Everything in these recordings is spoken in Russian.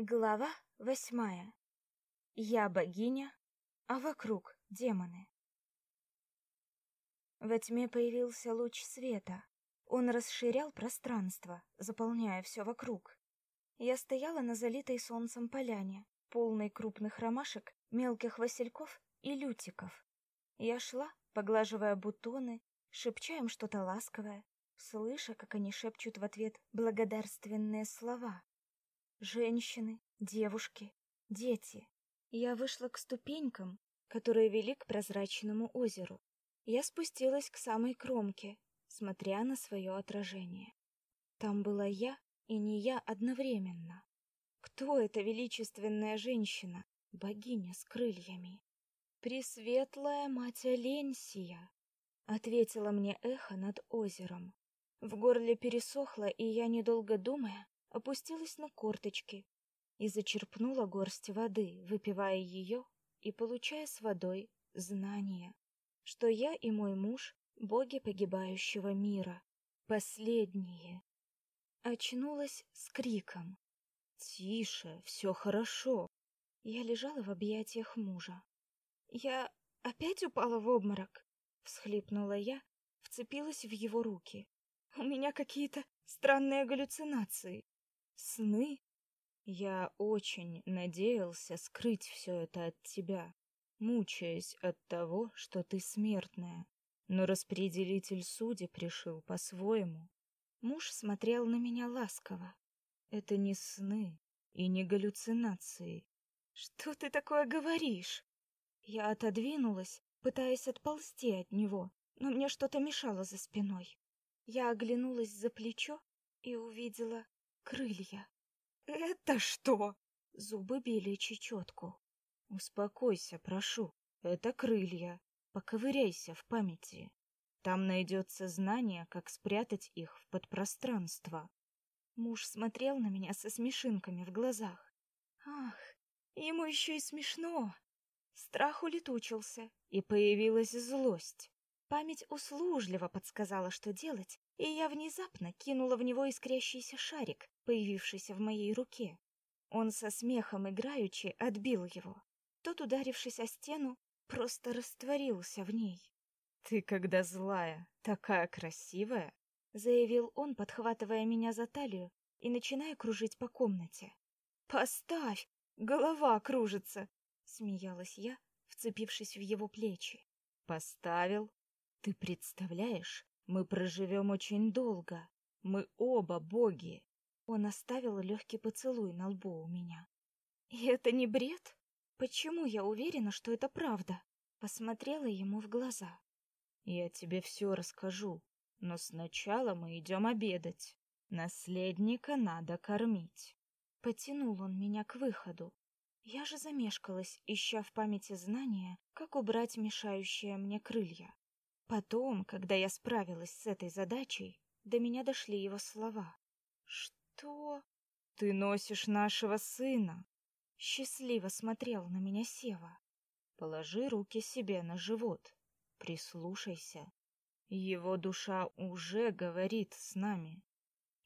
Глава восьмая. Я богиня, а вокруг демоны. Во тьме появился луч света. Он расширял пространство, заполняя все вокруг. Я стояла на залитой солнцем поляне, полной крупных ромашек, мелких васильков и лютиков. Я шла, поглаживая бутоны, шепча им что-то ласковое, слыша, как они шепчут в ответ благодарственные слова. Женщины, девушки, дети. Я вышла к ступенькам, которые вели к прозрачному озеру. Я спустилась к самой кромке, смотря на свое отражение. Там была я и не я одновременно. Кто эта величественная женщина, богиня с крыльями? Пресветлая мать Аленсия, ответила мне эхо над озером. В горле пересохло, и я, недолго думая, опустилась на корточки и зачерпнула горсть воды, выпивая ее и получая с водой знание, что я и мой муж — боги погибающего мира, последние. Очнулась с криком. «Тише, все хорошо!» Я лежала в объятиях мужа. «Я опять упала в обморок?» — всхлипнула я, вцепилась в его руки. «У меня какие-то странные галлюцинации. Сны? Я очень надеялся скрыть все это от тебя, мучаясь от того, что ты смертная. Но распределитель судеб решил по-своему. Муж смотрел на меня ласково. Это не сны и не галлюцинации. Что ты такое говоришь? Я отодвинулась, пытаясь отползти от него, но мне что-то мешало за спиной. Я оглянулась за плечо и увидела крылья. Это что? Зубы били чечетку. Успокойся, прошу. Это крылья. Поковыряйся в памяти. Там найдется знание, как спрятать их в подпространство. Муж смотрел на меня со смешинками в глазах. Ах, ему еще и смешно. Страх улетучился, и появилась злость. Память услужливо подсказала, что делать, и я внезапно кинула в него искрящийся шарик, появившийся в моей руке. Он со смехом играючи отбил его. Тот, ударившись о стену, просто растворился в ней. «Ты, когда злая, такая красивая!» — заявил он, подхватывая меня за талию и начиная кружить по комнате. «Поставь! Голова кружится!» — смеялась я, вцепившись в его плечи. «Поставил!» Ты представляешь, мы проживем очень долго. Мы оба боги. Он оставил легкий поцелуй на лбу у меня. И это не бред? Почему я уверена, что это правда? Посмотрела ему в глаза. Я тебе все расскажу, но сначала мы идем обедать. Наследника надо кормить. Потянул он меня к выходу. Я же замешкалась, ища в памяти знания, как убрать мешающие мне крылья. Потом, когда я справилась с этой задачей, до меня дошли его слова. «Что? Ты носишь нашего сына?» Счастливо смотрел на меня Сева. «Положи руки себе на живот. Прислушайся. Его душа уже говорит с нами».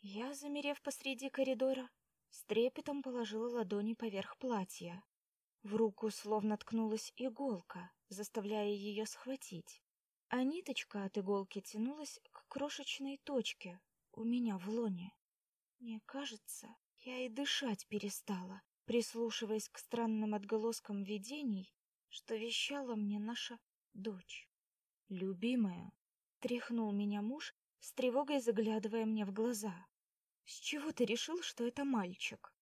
Я, замерев посреди коридора, с трепетом положила ладони поверх платья. В руку словно ткнулась иголка, заставляя ее схватить а ниточка от иголки тянулась к крошечной точке у меня в лоне. Мне кажется, я и дышать перестала, прислушиваясь к странным отголоскам видений, что вещала мне наша дочь. «Любимая», — тряхнул меня муж, с тревогой заглядывая мне в глаза. «С чего ты решил, что это мальчик?»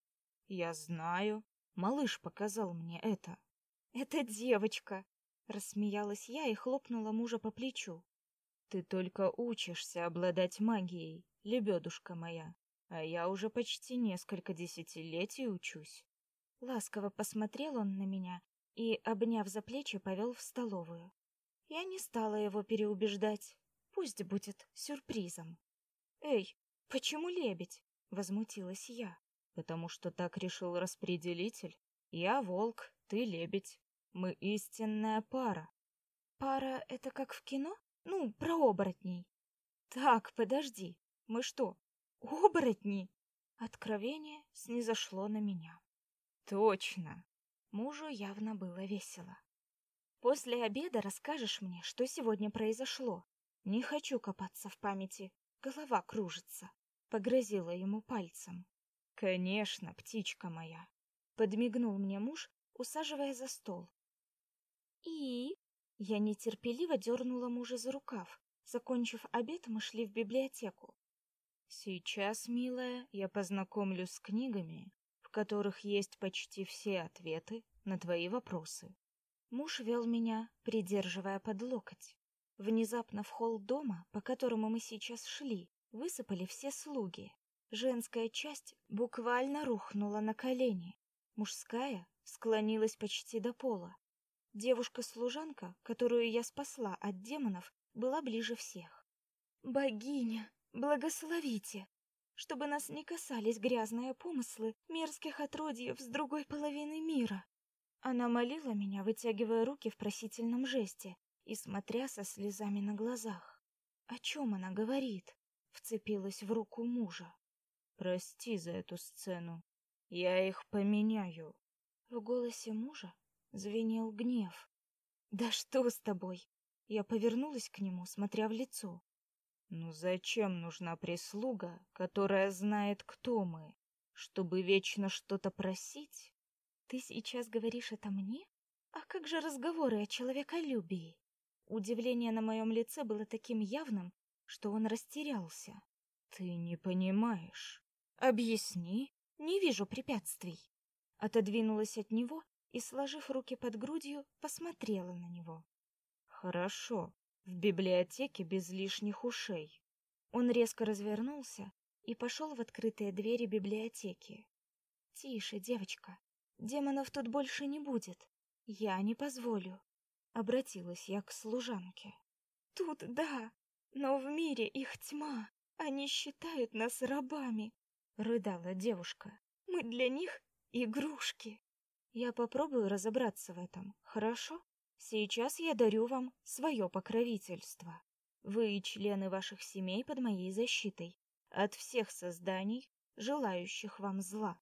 «Я знаю. Малыш показал мне это». «Это девочка», Рассмеялась я и хлопнула мужа по плечу. Ты только учишься обладать магией, лебедушка моя, а я уже почти несколько десятилетий учусь. Ласково посмотрел он на меня и, обняв за плечи, повел в столовую. Я не стала его переубеждать. Пусть будет сюрпризом. Эй, почему лебедь? возмутилась я. Потому что так решил распределитель. Я волк, ты лебедь. Мы истинная пара. Пара — это как в кино? Ну, про оборотней. Так, подожди, мы что, оборотни? Откровение снизошло на меня. Точно. Мужу явно было весело. После обеда расскажешь мне, что сегодня произошло. Не хочу копаться в памяти, голова кружится. Погрозила ему пальцем. Конечно, птичка моя. Подмигнул мне муж, усаживая за стол. И я нетерпеливо дернула мужа за рукав. Закончив обед, мы шли в библиотеку. Сейчас, милая, я познакомлю с книгами, в которых есть почти все ответы на твои вопросы. Муж вел меня, придерживая под локоть. Внезапно в холл дома, по которому мы сейчас шли, высыпали все слуги. Женская часть буквально рухнула на колени. Мужская склонилась почти до пола. Девушка-служанка, которую я спасла от демонов, была ближе всех. «Богиня, благословите!» чтобы нас не касались грязные помыслы мерзких отродьев с другой половины мира. Она молила меня, вытягивая руки в просительном жесте и смотря со слезами на глазах. О чем она говорит? Вцепилась в руку мужа. Прости за эту сцену. Я их поменяю. В голосе мужа звенел гнев. Да что с тобой? Я повернулась к нему, смотря в лицо. Ну зачем нужна прислуга, которая знает, кто мы, чтобы вечно что-то просить? Ты сейчас говоришь это мне? А как же разговоры о человеколюбии? Удивление на моем лице было таким явным, что он растерялся. Ты не понимаешь. Объясни. Не вижу препятствий. Отодвинулась от него и, сложив руки под грудью, посмотрела на него. Хорошо. В библиотеке без лишних ушей. Он резко развернулся и пошел в открытые двери библиотеки. Тише, девочка. Демонов тут больше не будет. Я не позволю. Обратилась я к служанке. Тут да, но в мире их тьма. Они считают нас рабами, рыдала девушка. Мы для них игрушки. Я попробую разобраться в этом, хорошо? Сейчас я дарю вам свое покровительство. Вы члены ваших семей под моей защитой от всех созданий, желающих вам зла.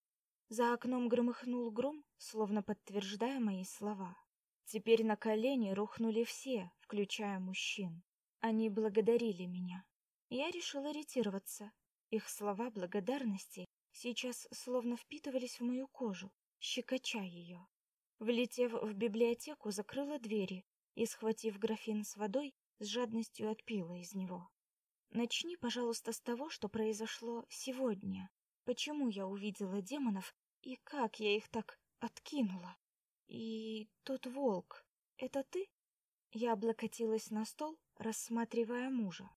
За окном громыхнул гром, словно подтверждая мои слова. Теперь на колени рухнули все, включая мужчин. Они благодарили меня. Я решила ретироваться. Их слова благодарности сейчас словно впитывались в мою кожу, щекоча ее. Влетев в библиотеку, закрыла двери и, схватив графин с водой, с жадностью отпила из него. Начни, пожалуйста, с того, что произошло сегодня, Почему я увидела демонов и как я их так откинула? И тот волк, это ты? Я облокотилась на стол, рассматривая мужа.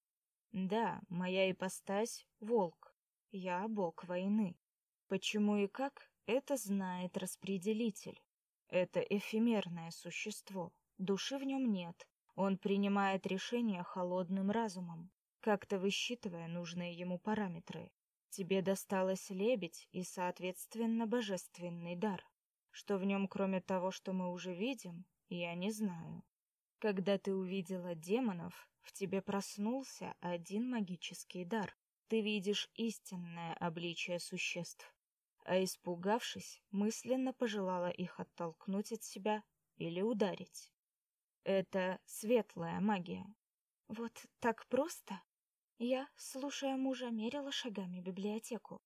Да, моя ипостась — волк. Я бог войны. Почему и как, это знает распределитель. Это эфемерное существо. Души в нем нет. Он принимает решения холодным разумом, как-то высчитывая нужные ему параметры. Тебе досталось лебедь и, соответственно, божественный дар. Что в нем, кроме того, что мы уже видим, я не знаю. Когда ты увидела демонов, в тебе проснулся один магический дар. Ты видишь истинное обличие существ. А испугавшись, мысленно пожелала их оттолкнуть от себя или ударить. Это светлая магия. Вот так просто? Я, слушая мужа, мерила шагами библиотеку.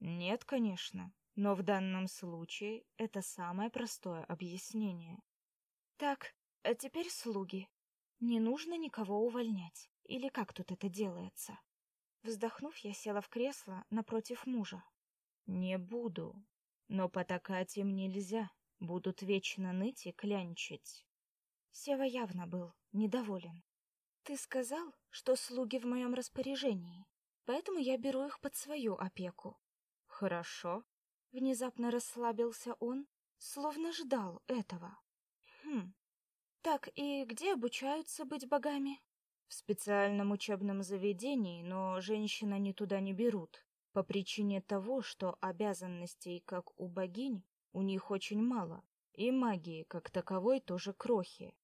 Нет, конечно, но в данном случае это самое простое объяснение. Так, а теперь слуги. Не нужно никого увольнять. Или как тут это делается? Вздохнув, я села в кресло напротив мужа. Не буду. Но потакать им нельзя. Будут вечно ныть и клянчить. Сева явно был недоволен. Ты сказал, что слуги в моем распоряжении, поэтому я беру их под свою опеку. Хорошо. Внезапно расслабился он, словно ждал этого. Хм. Так и где обучаются быть богами? В специальном учебном заведении, но женщин они туда не берут, по причине того, что обязанностей, как у богинь, у них очень мало, и магии, как таковой, тоже крохи.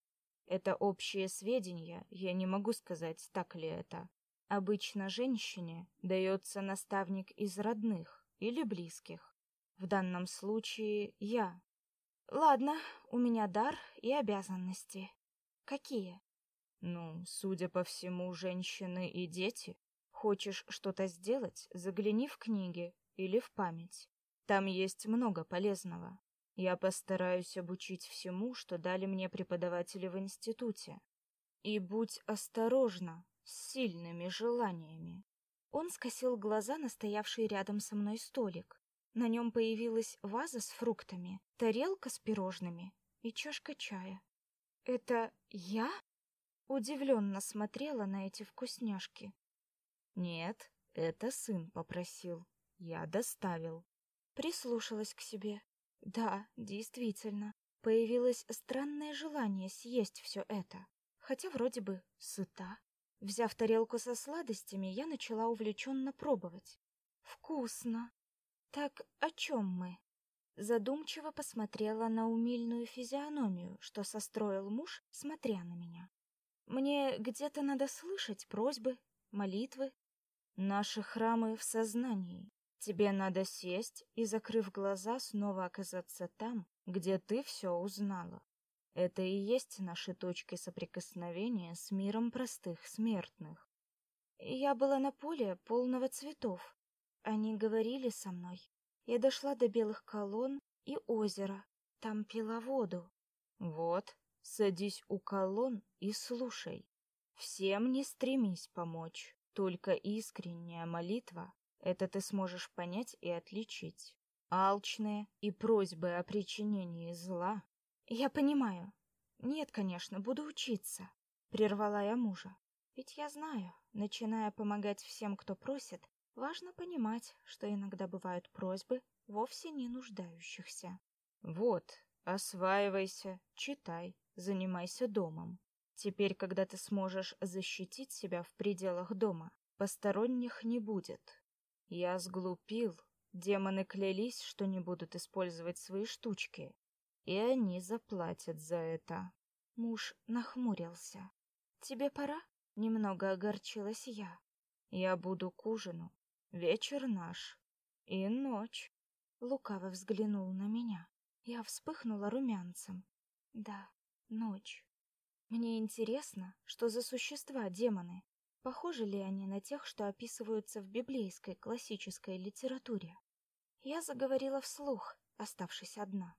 Это общие сведения, я не могу сказать, так ли это. Обычно женщине дается наставник из родных или близких. В данном случае я. Ладно, у меня дар и обязанности. Какие? Ну, судя по всему, женщины и дети. Хочешь что-то сделать, загляни в книги или в память. Там есть много полезного. Я постараюсь обучить всему, что дали мне преподаватели в институте. И будь осторожна с сильными желаниями. Он скосил глаза на стоявший рядом со мной столик. На нем появилась ваза с фруктами, тарелка с пирожными и чашка чая. Это я? Удивленно смотрела на эти вкусняшки. Нет, это сын попросил. Я доставил. Прислушалась к себе. Да, действительно, появилось странное желание съесть все это, хотя вроде бы сыта. Взяв тарелку со сладостями, я начала увлеченно пробовать. Вкусно. Так о чем мы? Задумчиво посмотрела на умильную физиономию, что состроил муж, смотря на меня. Мне где-то надо слышать просьбы, молитвы. Наши храмы в сознании. Тебе надо сесть и, закрыв глаза, снова оказаться там, где ты все узнала. Это и есть наши точки соприкосновения с миром простых смертных. Я была на поле полного цветов. Они говорили со мной. Я дошла до белых колонн и озера. Там пила воду. Вот, садись у колонн и слушай. Всем не стремись помочь, только искренняя молитва это ты сможешь понять и отличить. Алчные и просьбы о причинении зла. Я понимаю. Нет, конечно, буду учиться. Прервала я мужа. Ведь я знаю, начиная помогать всем, кто просит, важно понимать, что иногда бывают просьбы вовсе не нуждающихся. Вот, осваивайся, читай, занимайся домом. Теперь, когда ты сможешь защитить себя в пределах дома, посторонних не будет. Я сглупил. Демоны клялись, что не будут использовать свои штучки. И они заплатят за это. Муж нахмурился. «Тебе пора?» — немного огорчилась я. «Я буду к ужину. Вечер наш. И ночь». Лукаво взглянул на меня. Я вспыхнула румянцем. «Да, ночь. Мне интересно, что за существа демоны. Похожи ли они на тех, что описываются в библейской классической литературе? Я заговорила вслух, оставшись одна.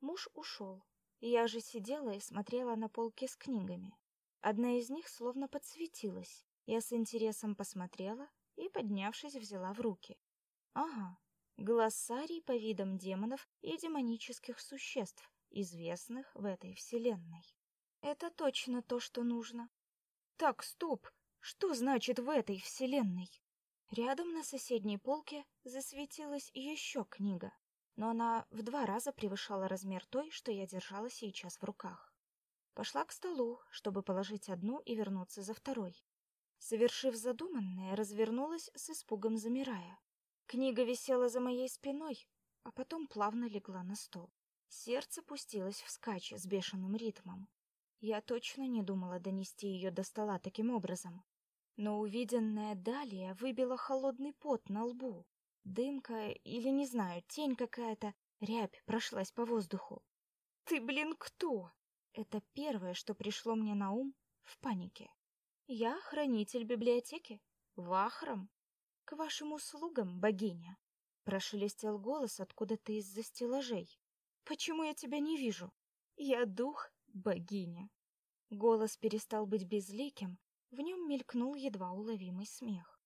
Муж ушел. Я же сидела и смотрела на полки с книгами. Одна из них словно подсветилась. Я с интересом посмотрела и, поднявшись, взяла в руки. Ага, глоссарий по видам демонов и демонических существ, известных в этой вселенной. Это точно то, что нужно. Так, стоп, что значит в этой вселенной? Рядом на соседней полке засветилась еще книга, но она в два раза превышала размер той, что я держала сейчас в руках. Пошла к столу, чтобы положить одну и вернуться за второй. Совершив задуманное, развернулась с испугом замирая. Книга висела за моей спиной, а потом плавно легла на стол. Сердце пустилось вскачь с бешеным ритмом. Я точно не думала донести ее до стола таким образом но увиденное далее выбило холодный пот на лбу. Дымка или, не знаю, тень какая-то, рябь прошлась по воздуху. «Ты, блин, кто?» Это первое, что пришло мне на ум в панике. «Я хранитель библиотеки. Вахром. К вашим услугам, богиня!» Прошелестел голос откуда-то из-за стеллажей. «Почему я тебя не вижу? Я дух, богиня!» Голос перестал быть безликим, в нем мелькнул едва уловимый смех.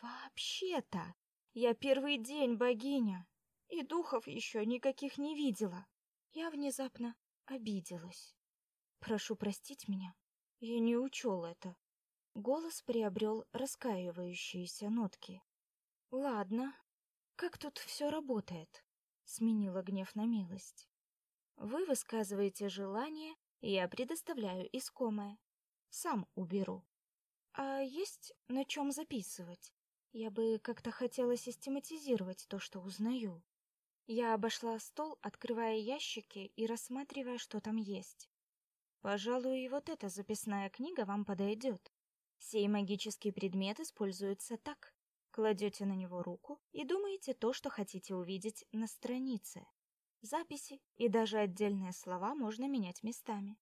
«Вообще-то, я первый день богиня, и духов еще никаких не видела. Я внезапно обиделась. Прошу простить меня, я не учел это». Голос приобрел раскаивающиеся нотки. «Ладно, как тут все работает?» Сменила гнев на милость. «Вы высказываете желание, я предоставляю искомое. Сам уберу. А есть на чем записывать? Я бы как-то хотела систематизировать то, что узнаю. Я обошла стол, открывая ящики и рассматривая, что там есть. Пожалуй, и вот эта записная книга вам подойдет. Сей магический предмет используется так. Кладете на него руку и думаете то, что хотите увидеть на странице. Записи и даже отдельные слова можно менять местами.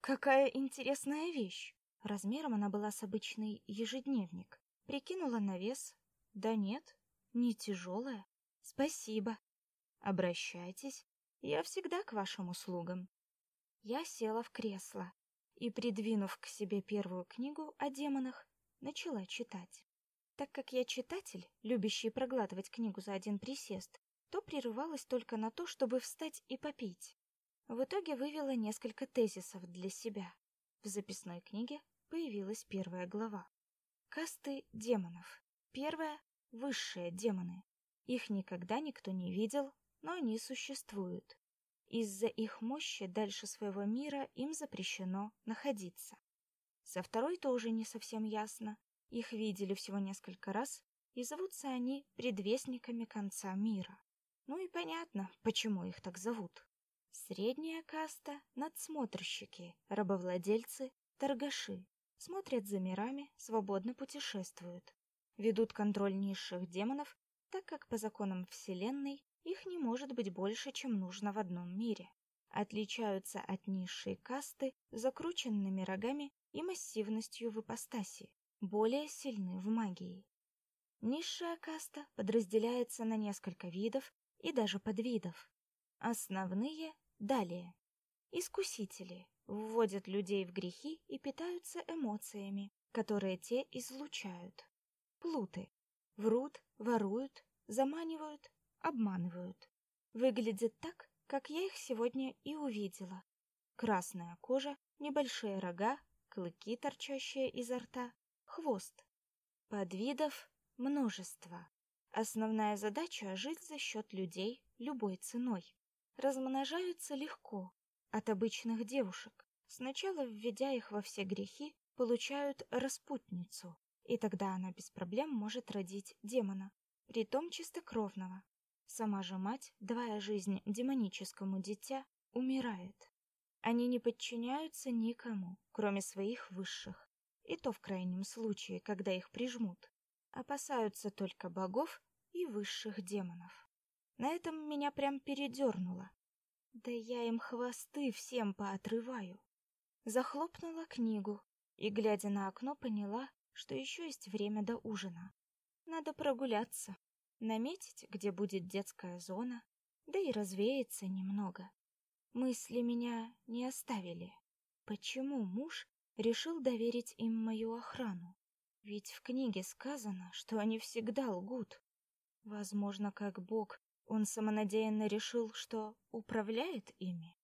Какая интересная вещь! Размером она была с обычный ежедневник. Прикинула на вес. Да нет, не тяжелая. Спасибо. Обращайтесь. Я всегда к вашим услугам. Я села в кресло и, придвинув к себе первую книгу о демонах, начала читать. Так как я читатель, любящий проглатывать книгу за один присест, то прерывалась только на то, чтобы встать и попить. В итоге вывела несколько тезисов для себя. В записной книге появилась первая глава. Касты демонов. Первая — высшие демоны. Их никогда никто не видел, но они существуют. Из-за их мощи дальше своего мира им запрещено находиться. Со второй тоже не совсем ясно. Их видели всего несколько раз, и зовутся они предвестниками конца мира. Ну и понятно, почему их так зовут. Средняя каста — надсмотрщики, рабовладельцы, торгаши. Смотрят за мирами, свободно путешествуют. Ведут контроль низших демонов, так как по законам Вселенной их не может быть больше, чем нужно в одном мире. Отличаются от низшей касты закрученными рогами и массивностью в ипостаси, более сильны в магии. Низшая каста подразделяется на несколько видов и даже подвидов. Основные далее. Искусители вводят людей в грехи и питаются эмоциями, которые те излучают. Плуты врут, воруют, заманивают, обманывают. Выглядят так, как я их сегодня и увидела. Красная кожа, небольшие рога, клыки, торчащие изо рта, хвост. Подвидов множество. Основная задача — жить за счет людей любой ценой. Размножаются легко, от обычных девушек. Сначала, введя их во все грехи, получают распутницу, и тогда она без проблем может родить демона, притом чистокровного. Сама же мать, давая жизнь демоническому дитя, умирает. Они не подчиняются никому, кроме своих высших, и то в крайнем случае, когда их прижмут опасаются только богов и высших демонов. На этом меня прям передернуло. Да я им хвосты всем поотрываю. Захлопнула книгу и, глядя на окно, поняла, что еще есть время до ужина. Надо прогуляться, наметить, где будет детская зона, да и развеяться немного. Мысли меня не оставили. Почему муж решил доверить им мою охрану? Ведь в книге сказано, что они всегда лгут. Возможно, как Бог, он самонадеянно решил, что управляет ими.